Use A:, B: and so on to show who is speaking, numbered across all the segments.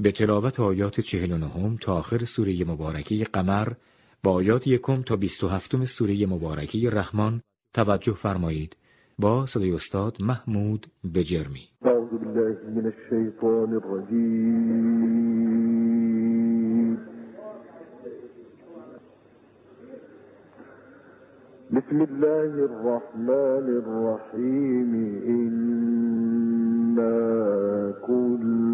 A: به تلاوت آیات 49 تا آخر سوره مبارکه قمر و آیات یکم تا 27 سوره مبارکه رحمان توجه فرمایید. با صدای استاد محمود بجرمی.
B: بسم الله الرحمن الرحیم. إنا كل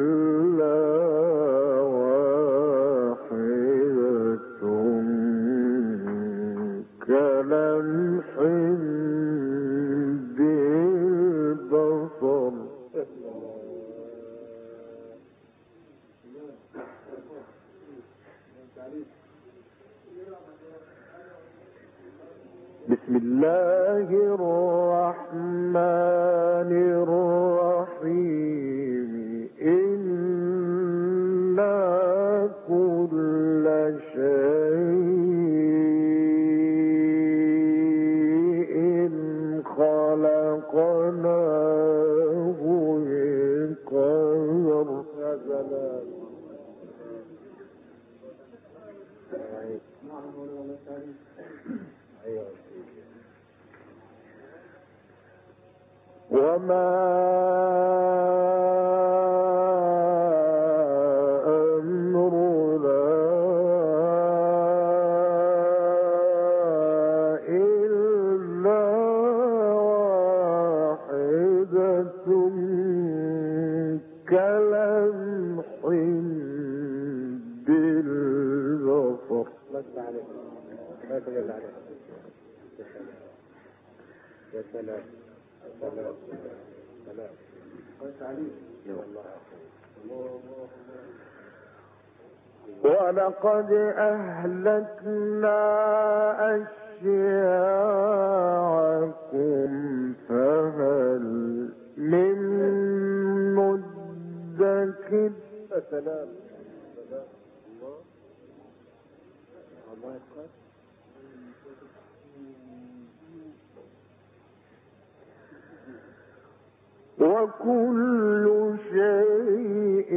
B: بسم الله الرحمن الرحيم. إنا كل شيء خلقناه بقدر. وما ولقد أهلكنا أشياعكم فهل من مدكر؟
C: سلام الله الله
B: وكل شيء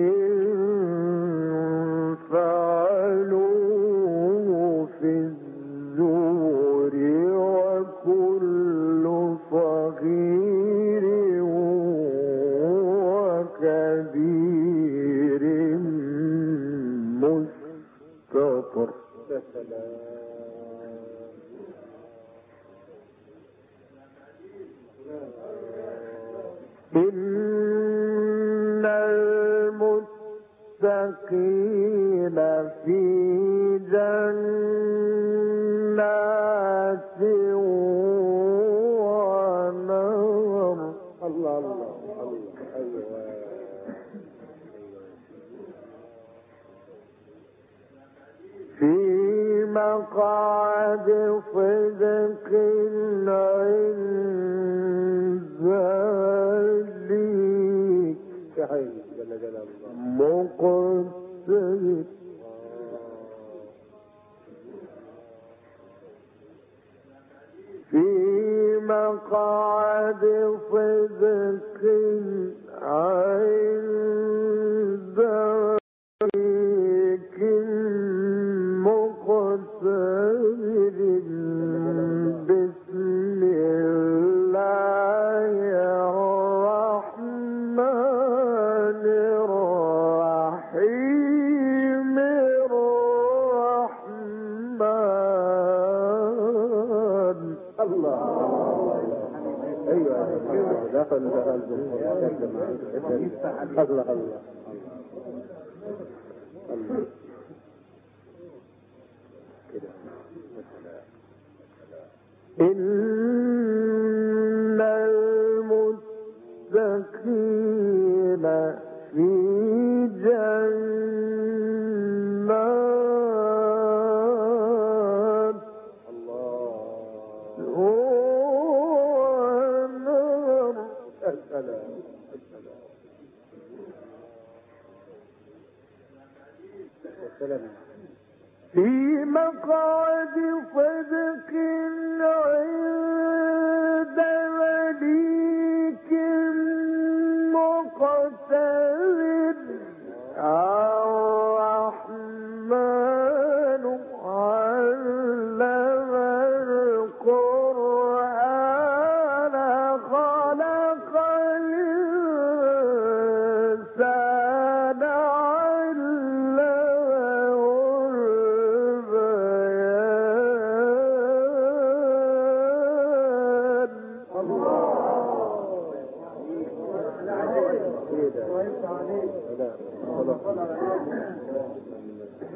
B: جنات ونهر
C: الله الله
B: في مقعد صدق عند
C: الله
B: مقتدر في مقعد صدق عند الله
C: الله.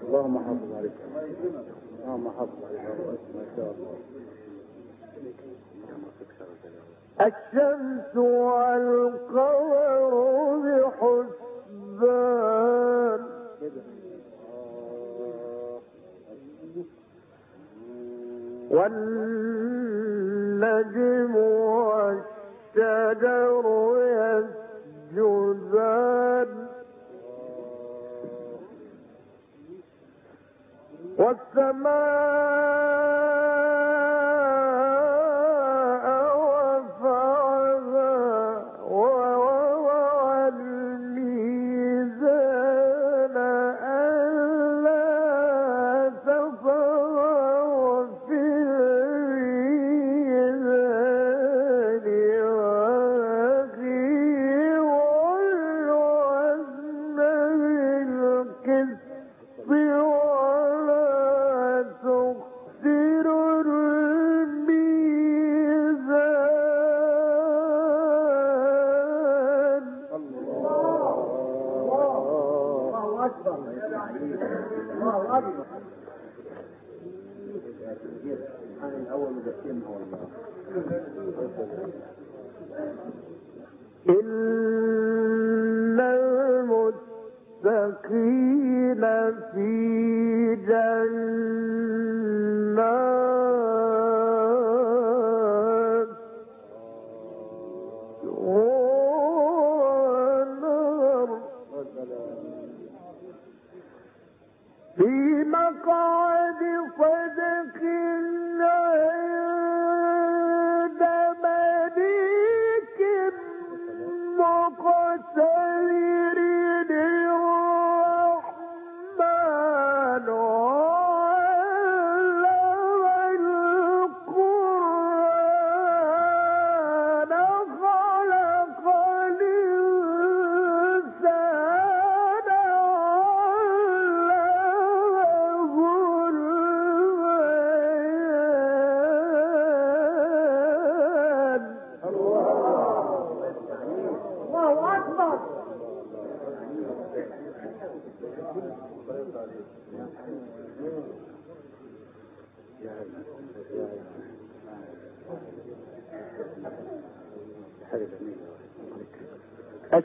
C: اللهم حافظ عليك. اللهم حافظ عليك. ما شاء الله.
B: الشمس والقمر بحسبان. والنجم والشجر يسبان الرحمن والسماء innholdet.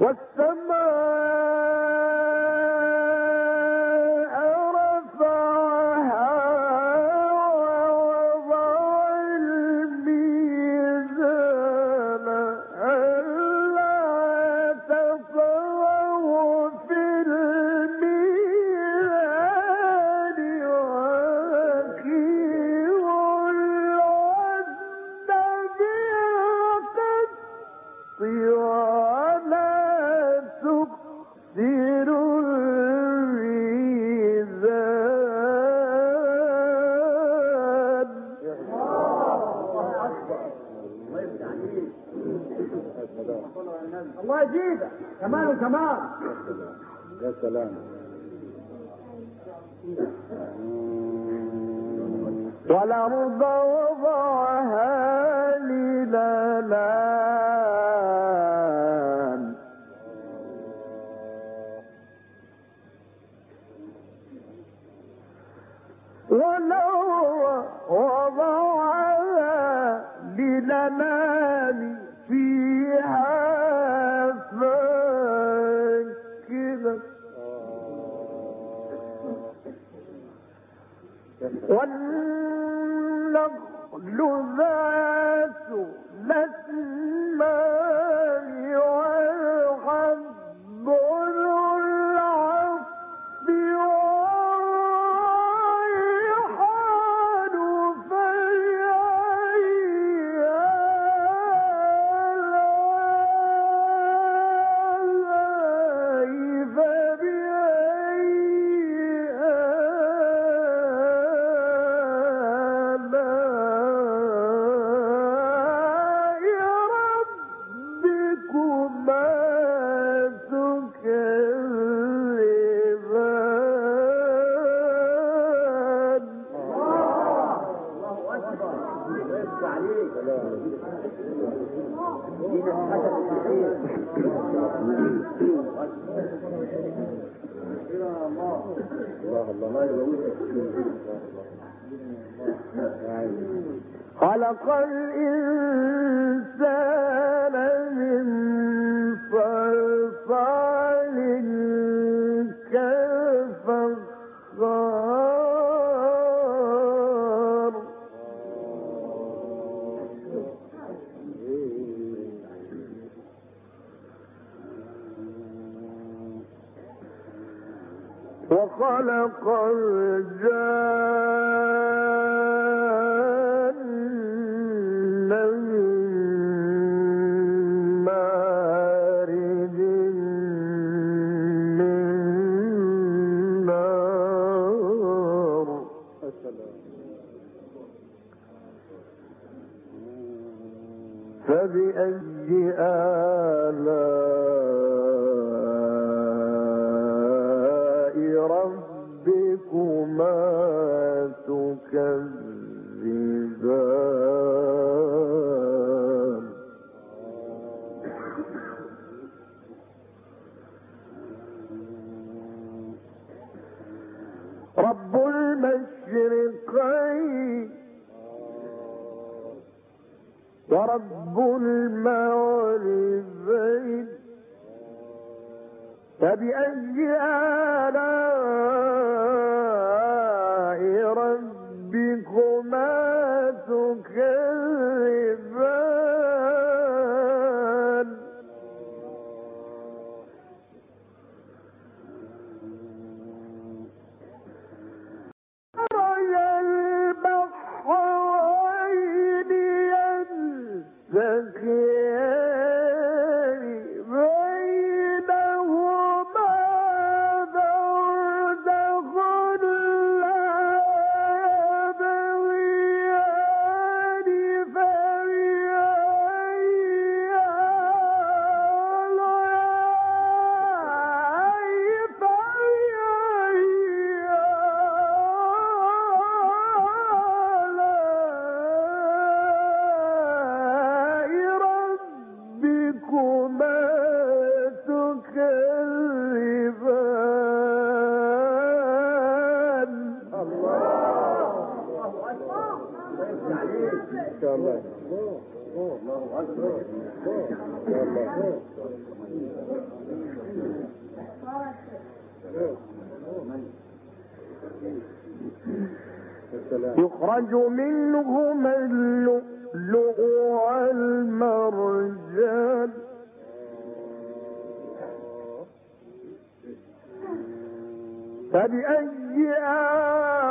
B: 我什么？
C: كمان يا سلام.
B: والأرض وضعها للأنام ولو وضعها للأنام خلق الإنسان من وخلق الجان يخرج منهما اللؤلؤ والمرجان. فبأي
C: آه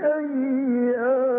B: فبأي آلاء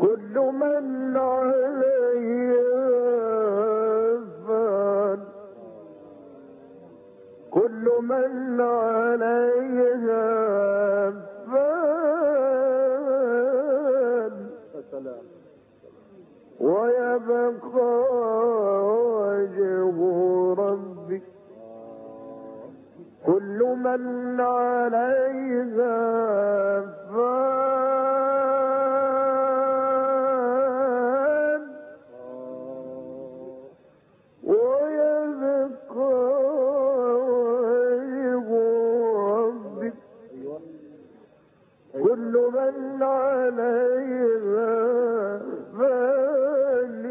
B: كل من عليها فان كل من عليها فان ويبقى وجهه من عليها فان ويبقى وجه كل من عليها فان